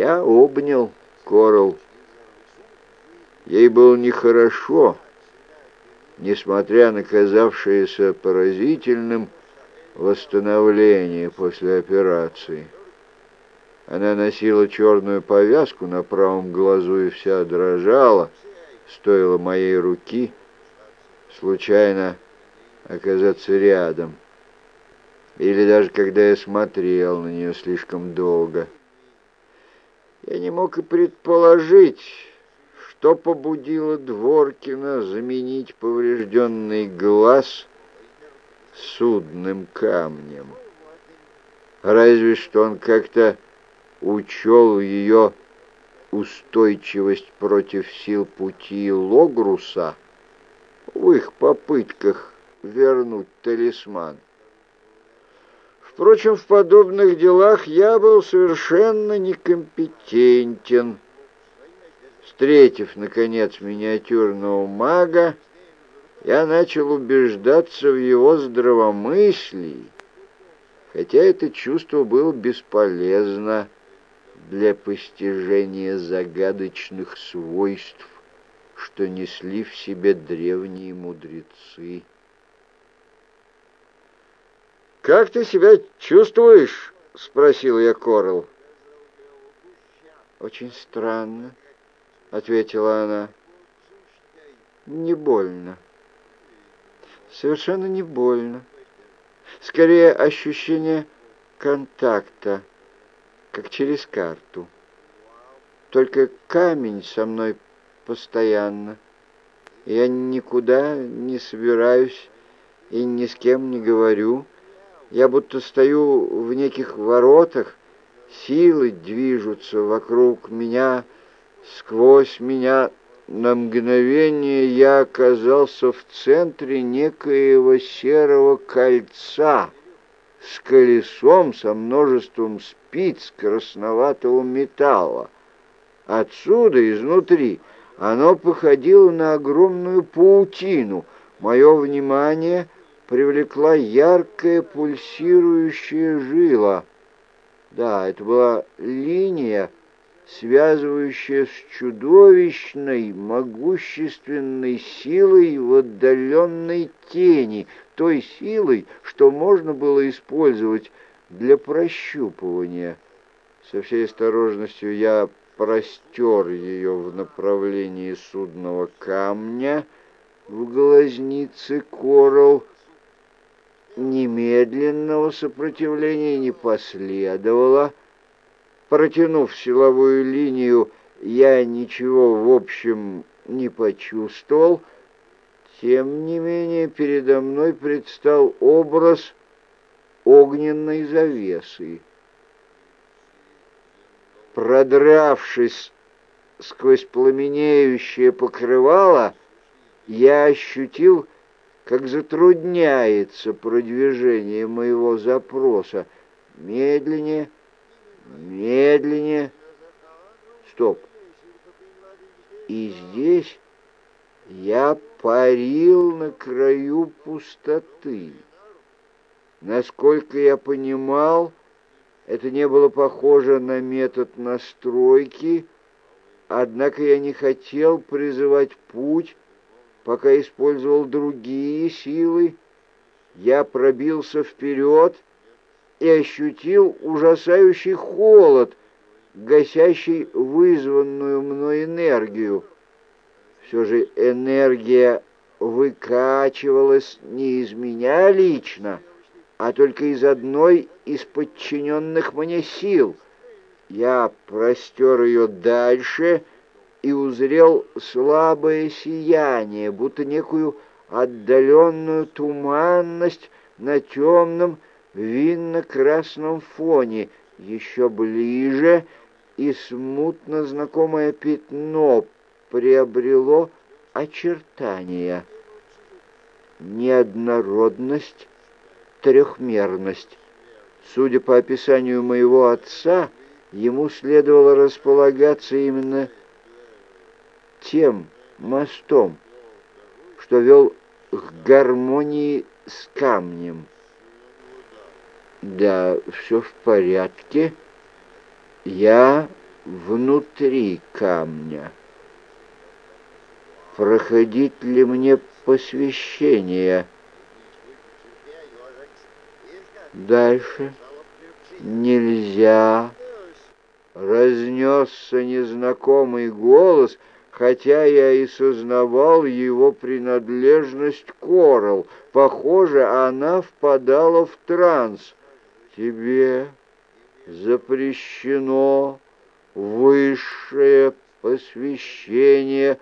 Я обнял Корал. Ей было нехорошо, несмотря на казавшееся поразительным восстановление после операции. Она носила черную повязку на правом глазу и вся дрожала, стоило моей руки случайно оказаться рядом. Или даже когда я смотрел на нее слишком долго. Я не мог и предположить, что побудило Дворкина заменить поврежденный глаз судным камнем. Разве что он как-то учел ее устойчивость против сил пути Логруса в их попытках вернуть талисман. Впрочем, в подобных делах я был совершенно некомпетентен. Встретив, наконец, миниатюрного мага, я начал убеждаться в его здравомыслии, хотя это чувство было бесполезно для постижения загадочных свойств, что несли в себе древние мудрецы. «Как ты себя чувствуешь?» — спросил я Корл. «Очень странно», — ответила она. «Не больно. Совершенно не больно. Скорее ощущение контакта, как через карту. Только камень со мной постоянно. Я никуда не собираюсь и ни с кем не говорю». Я будто стою в неких воротах, силы движутся вокруг меня, сквозь меня. На мгновение я оказался в центре некоего серого кольца с колесом со множеством спиц красноватого металла. Отсюда, изнутри, оно походило на огромную паутину. Мое внимание — привлекла яркая пульсирующая жила. Да, это была линия, связывающая с чудовищной, могущественной силой в отдаленной тени, той силой, что можно было использовать для прощупывания. Со всей осторожностью я простер ее в направлении судного камня в глазнице Коралл, Немедленного сопротивления не последовало. Протянув силовую линию, я ничего в общем не почувствовал. Тем не менее, передо мной предстал образ огненной завесы. Продравшись сквозь пламенеющее покрывало, я ощутил, как затрудняется продвижение моего запроса. Медленнее, медленнее. Стоп. И здесь я парил на краю пустоты. Насколько я понимал, это не было похоже на метод настройки, однако я не хотел призывать путь, пока использовал другие силы, я пробился вперед и ощутил ужасающий холод, гасящий вызванную мной энергию. Все же энергия выкачивалась не из меня лично, а только из одной из подчиненных мне сил. Я простер ее дальше и узрел слабое сияние, будто некую отдаленную туманность на темном винно-красном фоне, еще ближе, и смутно знакомое пятно приобрело очертания. Неоднородность, трехмерность. Судя по описанию моего отца, ему следовало располагаться именно тем мостом, что вел к гармонии с камнем. Да, все в порядке. Я внутри камня. Проходить ли мне посвящение? Дальше нельзя. Разнесся незнакомый голос, хотя я и сознавал его принадлежность Корал. Похоже, она впадала в транс. Тебе запрещено высшее посвящение.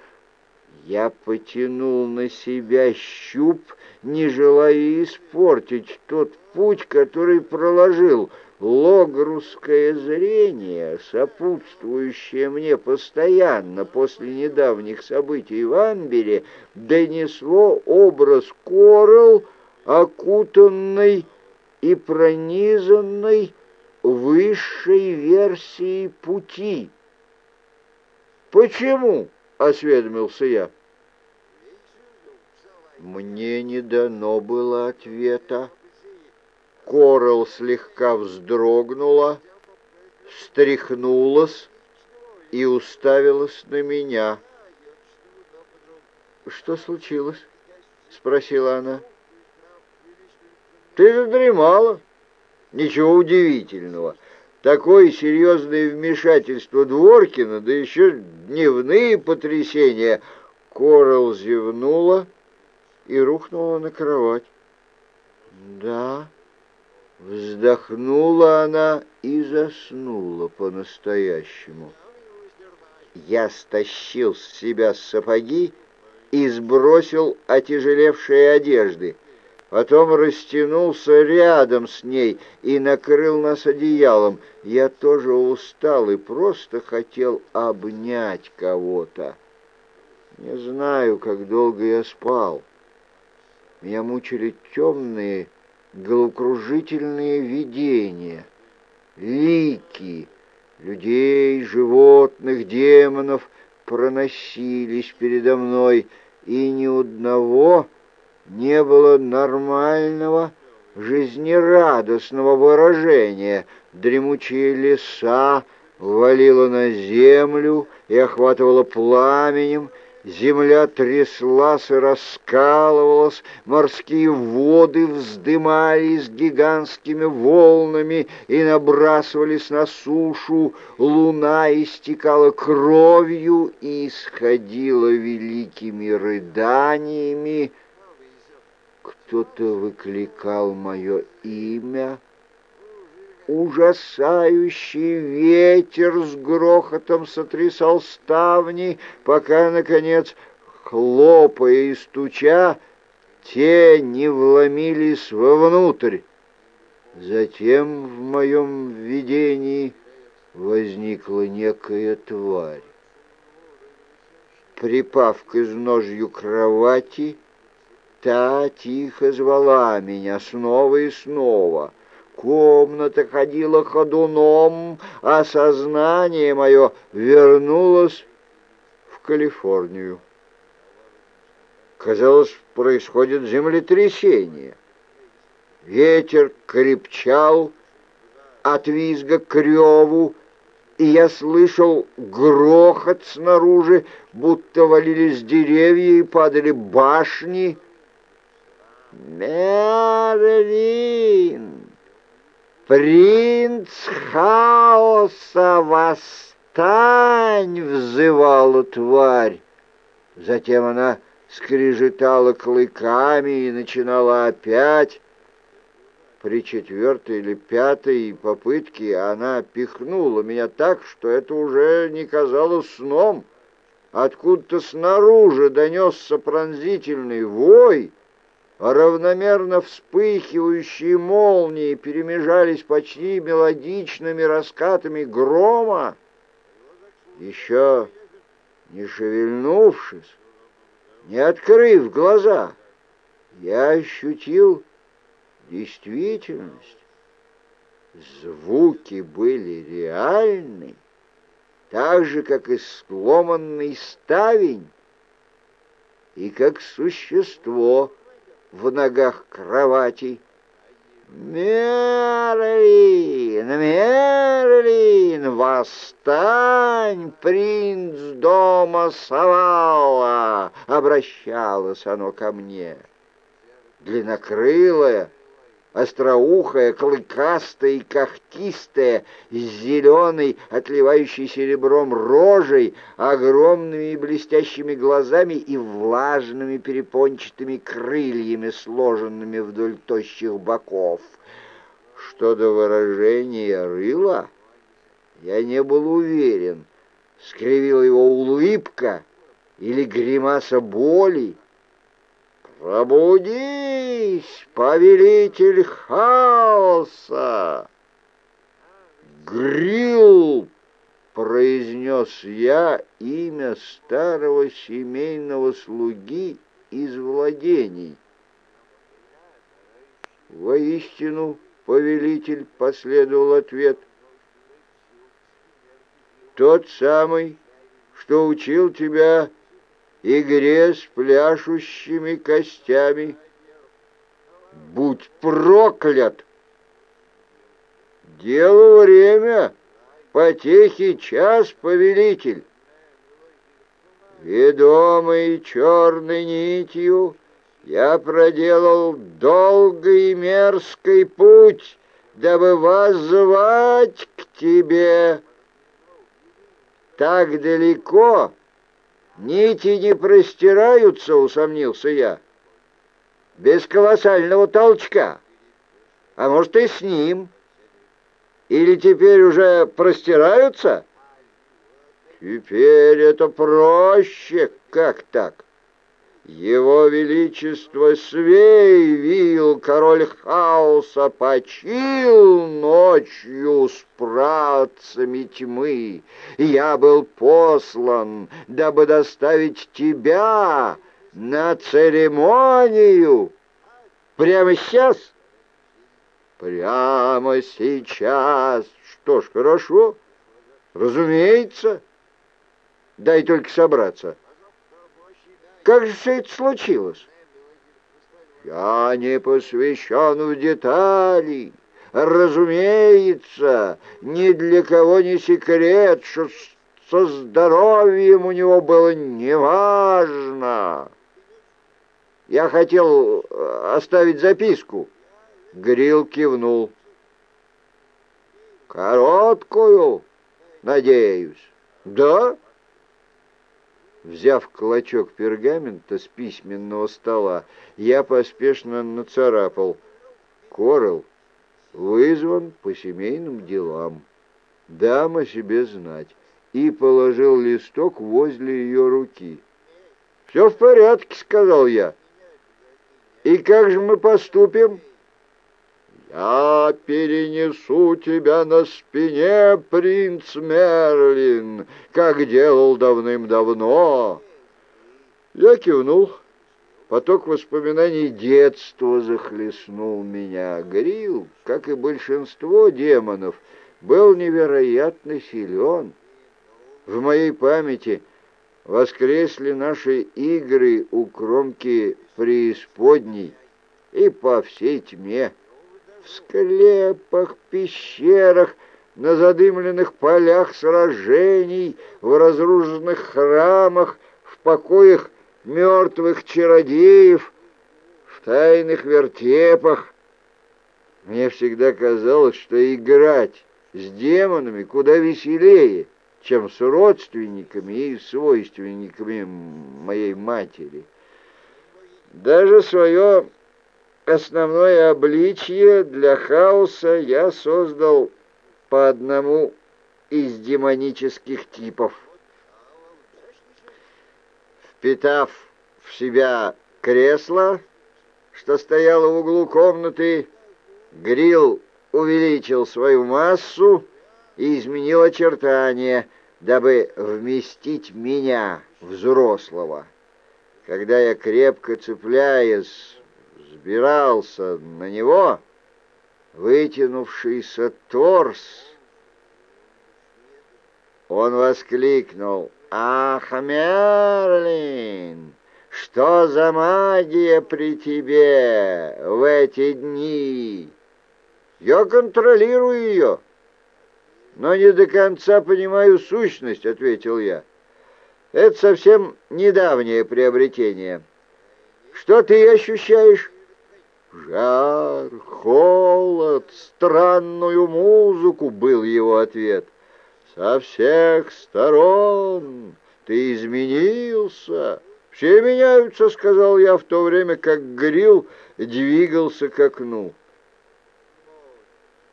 Я потянул на себя щуп, не желая испортить тот путь, который проложил. Логрусское зрение, сопутствующее мне постоянно после недавних событий в Амбере, донесло образ Коралл, окутанный и пронизанный высшей версией пути. «Почему?» — осведомился я. Мне не дано было ответа. Корал слегка вздрогнула, встряхнулась и уставилась на меня. «Что случилось?» — спросила она. «Ты задремала. Ничего удивительного. Такое серьезное вмешательство Дворкина, да еще дневные потрясения». Корал зевнула и рухнула на кровать. «Да». Вздохнула она и заснула по-настоящему. Я стащил с себя сапоги и сбросил отяжелевшие одежды. Потом растянулся рядом с ней и накрыл нас одеялом. Я тоже устал и просто хотел обнять кого-то. Не знаю, как долго я спал. Меня мучили темные, головокружительные видения, лики людей, животных, демонов проносились передо мной, и ни одного не было нормального, жизнерадостного выражения. Дремучие леса валило на землю и охватывало пламенем, Земля тряслась и раскалывалась, морские воды вздымались гигантскими волнами и набрасывались на сушу, луна истекала кровью и исходила великими рыданиями. Кто-то выкликал мое имя, Ужасающий ветер с грохотом сотрясал ставни, пока, наконец, хлопая и стуча, те не вломились вовнутрь. Затем в моем видении возникла некая тварь. Припав к изножью кровати, та тихо звала меня снова и снова — Комната ходила ходуном, а сознание мое вернулось в Калифорнию. Казалось, происходит землетрясение. Ветер крепчал от визга к реву, и я слышал грохот снаружи, будто валились деревья и падали башни. «Мерлин!» «Принц хаоса, восстань!» — взывала тварь. Затем она скрежетала клыками и начинала опять. При четвертой или пятой попытке она пихнула меня так, что это уже не казалось сном. Откуда-то снаружи донесся пронзительный вой — равномерно вспыхивающие молнии перемежались почти мелодичными раскатами грома. Еще не шевельнувшись, не открыв глаза, я ощутил действительность. Звуки были реальны, так же, как и сломанный ставень, и как существо — в ногах кровати. «Мерлин! Мерлин! Восстань, принц дома Савала!» — обращалось оно ко мне. Длиннокрылая, остроухая, клыкастая и когтистая, с зеленой, отливающей серебром рожей, огромными и блестящими глазами и влажными перепончатыми крыльями, сложенными вдоль тощих боков. Что до выражения рыла, я не был уверен, скривила его улыбка или гримаса боли, «Пробудись, повелитель хаоса!» «Грил!» — произнес я имя старого семейного слуги из владений. «Воистину, повелитель!» — последовал ответ. «Тот самый, что учил тебя игре с пляшущими костями. Будь проклят! Дело время, потехи час, повелитель. Ведомый черной нитью, я проделал долгий и мерзкий путь, дабы воззвать к тебе. Так далеко, Нити не простираются, усомнился я. Без колоссального толчка. А может и с ним. Или теперь уже простираются? Теперь это проще. Как так? Его Величество Свейвил, король хаоса, почил ночью с працами тьмы. Я был послан, дабы доставить тебя на церемонию. Прямо сейчас? Прямо сейчас. Что ж, хорошо. Разумеется. Дай только собраться. Как же все это случилось? Я не посвящен в детали. Разумеется, ни для кого не секрет, что со здоровьем у него было неважно. Я хотел э, оставить записку. Грил кивнул. Короткую, надеюсь. Да? Взяв клочок пергамента с письменного стола, я поспешно нацарапал. Корел вызван по семейным делам. Дам о себе знать. И положил листок возле ее руки. «Все в порядке», — сказал я. «И как же мы поступим?» «Я перенесу тебя на спине, принц Мерлин, как делал давным-давно». Я кивнул. Поток воспоминаний детства захлестнул меня. Грил, как и большинство демонов, был невероятно силен. В моей памяти воскресли наши игры у кромки преисподней и по всей тьме в склепах, пещерах, на задымленных полях сражений, в разрушенных храмах, в покоях мертвых чародеев, в тайных вертепах. Мне всегда казалось, что играть с демонами куда веселее, чем с родственниками и свойственниками моей матери. Даже свое основное обличье для хаоса я создал по одному из демонических типов. Впитав в себя кресло, что стояло в углу комнаты, Грил увеличил свою массу и изменил очертания, дабы вместить меня, взрослого. Когда я, крепко цепляясь взбирался на него, вытянувшийся торс. Он воскликнул «Ах, Мерлин, что за магия при тебе в эти дни? Я контролирую ее, но не до конца понимаю сущность, — ответил я. Это совсем недавнее приобретение. Что ты ощущаешь? Жар, холод, странную музыку, был его ответ. Со всех сторон ты изменился. Все меняются, сказал я в то время, как Грил двигался к окну.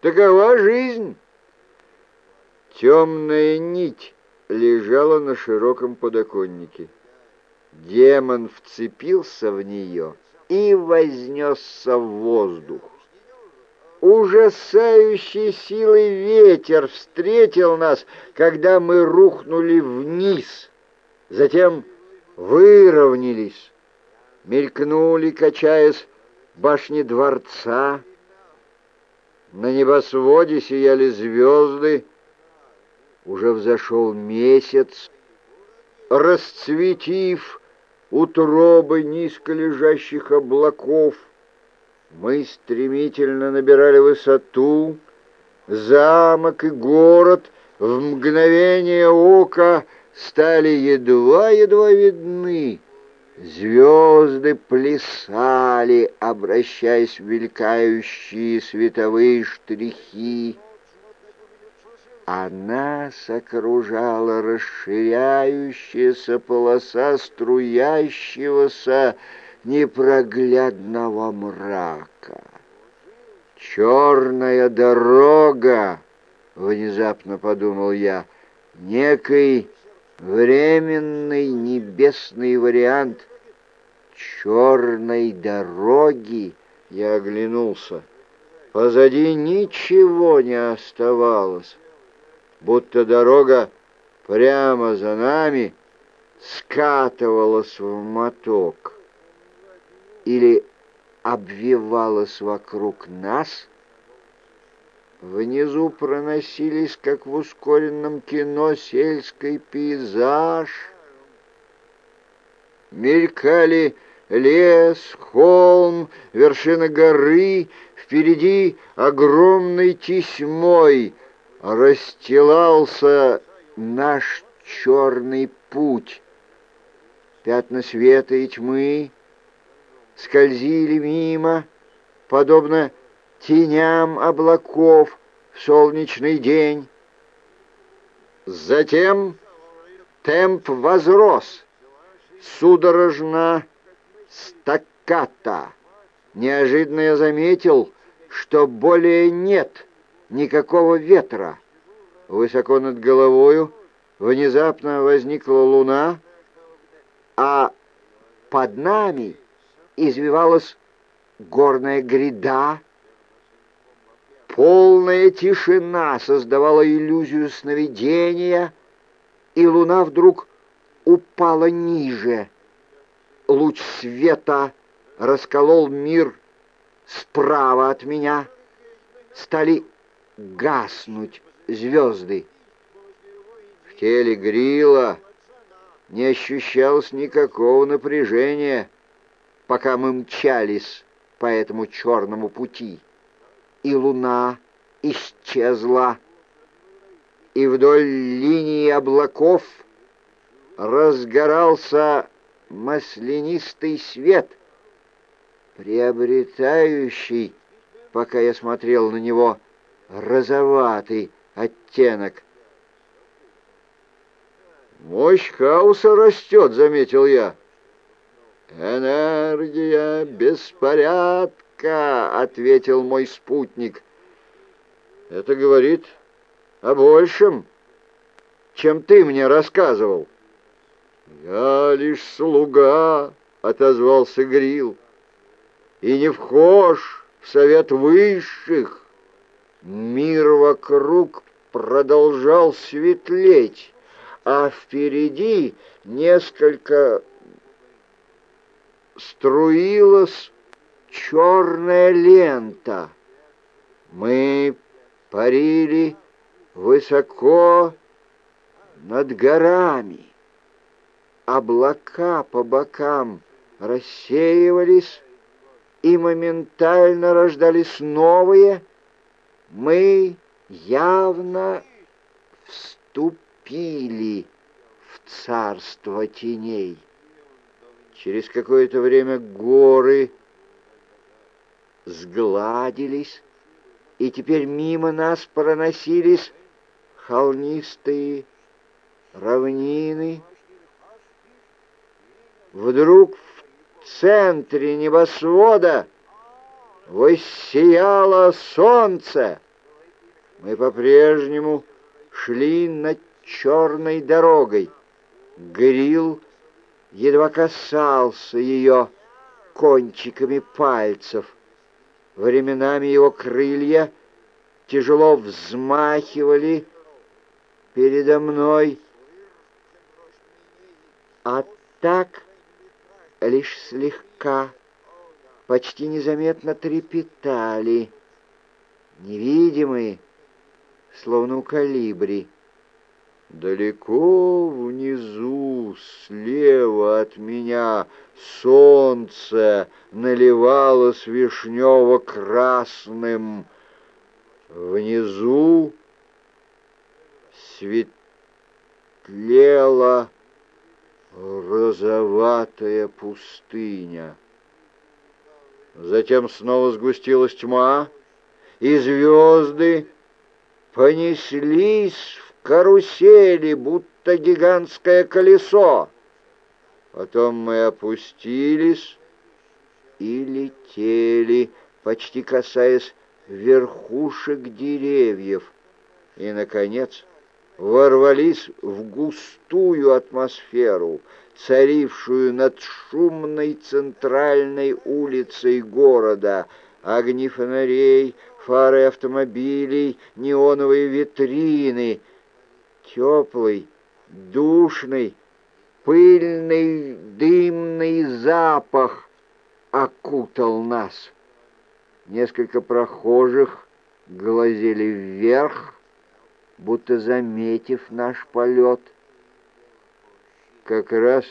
Такова жизнь. Темная нить лежала на широком подоконнике. Демон вцепился в нее и вознесся в воздух. Ужасающей силой ветер встретил нас, когда мы рухнули вниз. Затем выровнялись, мелькнули, качаясь, башни дворца. На небосводе сияли звезды, уже взошел месяц, расцветив утробы низко лежащих облаков. Мы стремительно набирали высоту, замок и город в мгновение ока стали едва-едва видны. Звезды плясали, обращаясь в мелькающие световые штрихи а нас окружала расширяющаяся полоса струящегося непроглядного мрака. «Черная дорога!» — внезапно подумал я. «Некий временный небесный вариант черной дороги!» Я оглянулся. Позади ничего не оставалось будто дорога прямо за нами скатывалась в моток или обвивалась вокруг нас. Внизу проносились, как в ускоренном кино, сельский пейзаж. Мелькали лес, холм, вершина горы, впереди огромной тесьмой — расстилался наш черный путь. Пятна света и тьмы скользили мимо, подобно теням облаков в солнечный день. Затем темп возрос, судорожно стакката. Неожиданно я заметил, что более нет никакого ветра. Высоко над головою внезапно возникла луна, а под нами извивалась горная гряда. Полная тишина создавала иллюзию сновидения, и луна вдруг упала ниже. Луч света расколол мир справа от меня. Стали гаснуть звезды. В теле Грила не ощущалось никакого напряжения, пока мы мчались по этому черному пути. И луна исчезла, и вдоль линии облаков разгорался маслянистый свет, приобретающий, пока я смотрел на него, розоватый оттенок. «Мощь хаоса растет», — заметил я. «Энергия беспорядка», — ответил мой спутник. «Это говорит о большем, чем ты мне рассказывал». «Я лишь слуга», — отозвался Грил, — «и не вхож в совет высших». Мир вокруг продолжал светлеть, а впереди несколько струилась черная лента. Мы парили высоко над горами. Облака по бокам рассеивались, и моментально рождались новые — мы явно вступили в царство теней. Через какое-то время горы сгладились, и теперь мимо нас проносились холмистые равнины. Вдруг в центре небосвода воссияло солнце. Мы по-прежнему шли над черной дорогой. Грил едва касался ее кончиками пальцев. Временами его крылья тяжело взмахивали передо мной, а так лишь слегка, почти незаметно трепетали, невидимые, словно у калибри. Далеко внизу, слева от меня, солнце наливалось вишнево-красным. Внизу светлела розоватая пустыня. Затем снова сгустилась тьма, и звезды понеслись карусели, будто гигантское колесо. Потом мы опустились и летели, почти касаясь верхушек деревьев. И, наконец, ворвались в густую атмосферу, царившую над шумной центральной улицей города, огни фонарей, фары автомобилей, неоновые витрины — теплый, душный, пыльный, дымный запах окутал нас. Несколько прохожих глазели вверх, будто заметив наш полет. Как раз,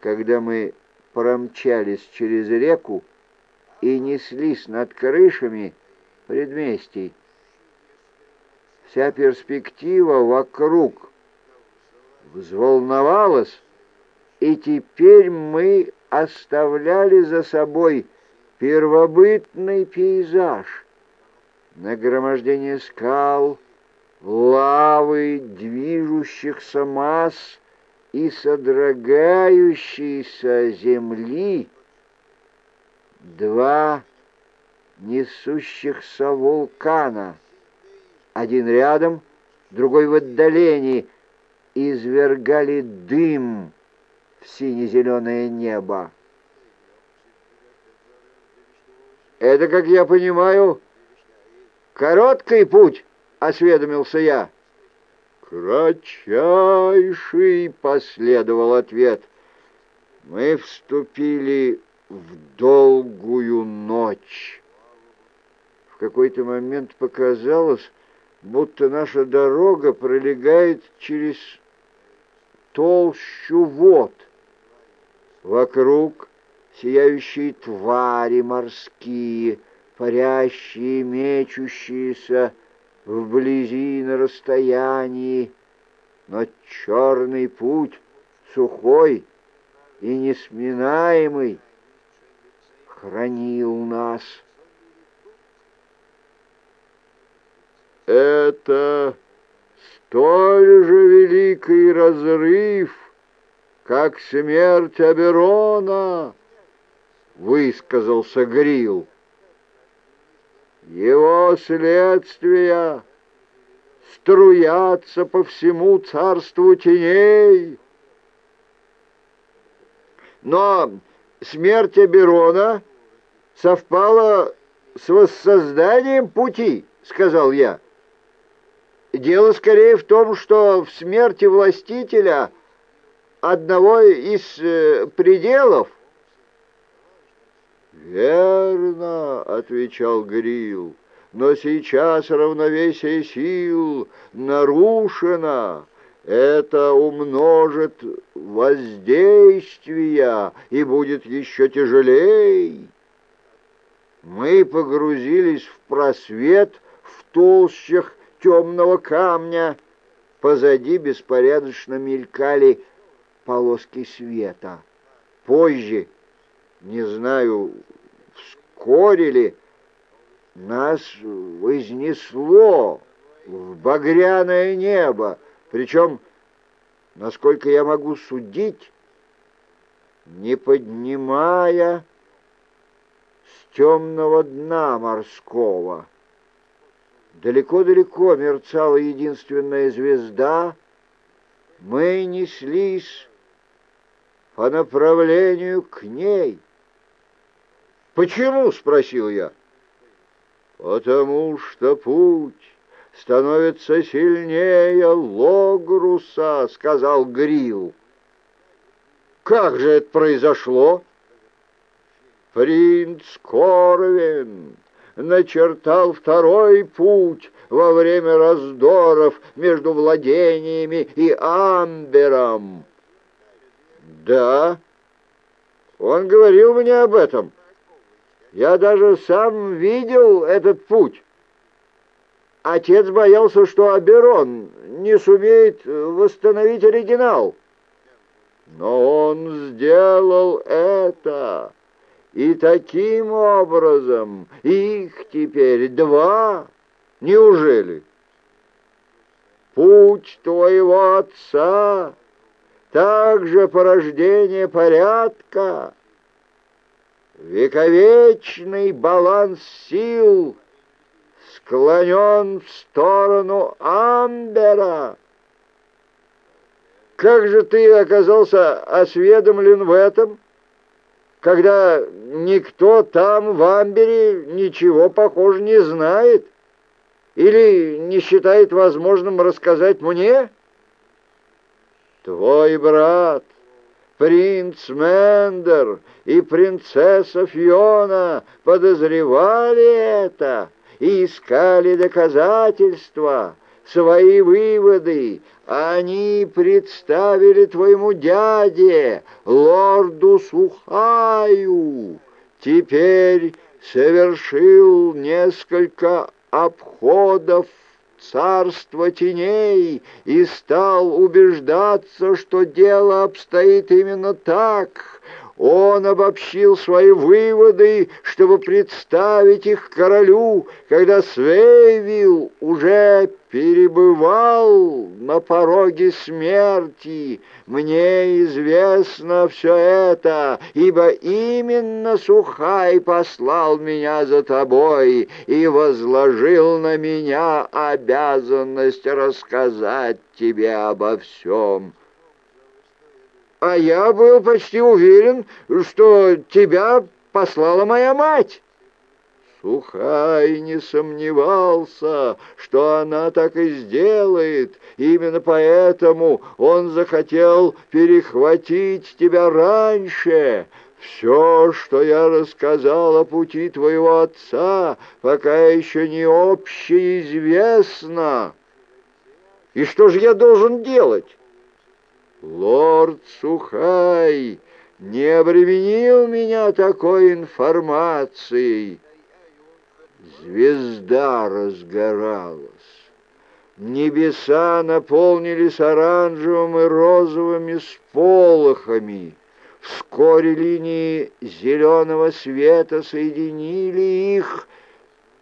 когда мы промчались через реку и неслись над крышами предместий, Вся перспектива вокруг взволновалась, и теперь мы оставляли за собой первобытный пейзаж. Нагромождение скал, лавы, движущихся масс и содрогающейся земли. Два несущихся вулкана — один рядом, другой в отдалении, извергали дым в сине-зеленое небо. «Это, как я понимаю, короткий путь», — осведомился я. «Кратчайший», — последовал ответ. «Мы вступили в долгую ночь». В какой-то момент показалось, будто наша дорога пролегает через толщу вод. Вокруг сияющие твари морские, парящие, мечущиеся вблизи на расстоянии, но черный путь, сухой и несминаемый, хранил нас. Это столь же великий разрыв, как смерть Аберона, высказался Грил. Его следствия струятся по всему царству теней. Но смерть Аберона совпала с воссозданием пути, сказал я. Дело скорее в том, что в смерти властителя одного из э, пределов «Верно», — отвечал Грил, — «но сейчас равновесие сил нарушено. Это умножит воздействие и будет еще тяжелей». Мы погрузились в просвет, толщах темного камня. Позади беспорядочно мелькали полоски света. Позже, не знаю, вскоре ли, нас вознесло в багряное небо, причем, насколько я могу судить, не поднимая с темного дна морского. Далеко-далеко мерцала единственная звезда. Мы неслись по направлению к ней. «Почему?» — спросил я. «Потому что путь становится сильнее Логруса», — сказал Грил. «Как же это произошло?» «Принц Корвин начертал второй путь во время раздоров между владениями и Амбером». «Да, он говорил мне об этом». Я даже сам видел этот путь. Отец боялся, что Аберон не сумеет восстановить оригинал. Но он сделал это, и таким образом их теперь два. Неужели? Путь твоего отца также порождение порядка, Вековечный баланс сил склонен в сторону Амбера. Как же ты оказался осведомлен в этом, когда никто там в Амбере ничего, похоже, не знает или не считает возможным рассказать мне? Твой брат принц Мендер и принцесса Фиона подозревали это и искали доказательства, свои выводы. Они представили твоему дяде, лорду Сухаю. Теперь совершил несколько обходов царство теней и стал убеждаться, что дело обстоит именно так. Он обобщил свои выводы, чтобы представить их королю, когда Свейвилл уже перебывал на пороге смерти. Мне известно все это, ибо именно Сухай послал меня за тобой и возложил на меня обязанность рассказать тебе обо всем» а я был почти уверен, что тебя послала моя мать». Сухай не сомневался, что она так и сделает. Именно поэтому он захотел перехватить тебя раньше. Все, что я рассказал о пути твоего отца, пока еще не общеизвестно. И что же я должен делать? Лорд Сухай не обременил меня такой информацией. Звезда разгоралась. Небеса наполнились оранжевым и розовыми сполохами. Вскоре линии зеленого света соединили их,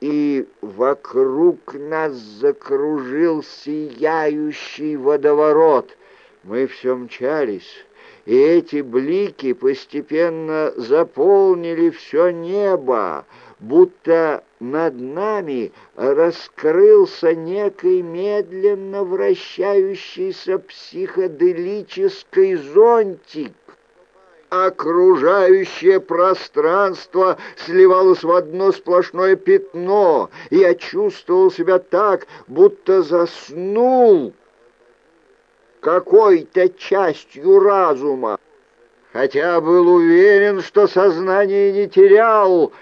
и вокруг нас закружил сияющий водоворот — мы все мчались, и эти блики постепенно заполнили все небо, будто над нами раскрылся некий медленно вращающийся психоделический зонтик. Окружающее пространство сливалось в одно сплошное пятно, я чувствовал себя так, будто заснул, какой-то частью разума, хотя был уверен, что сознание не терял,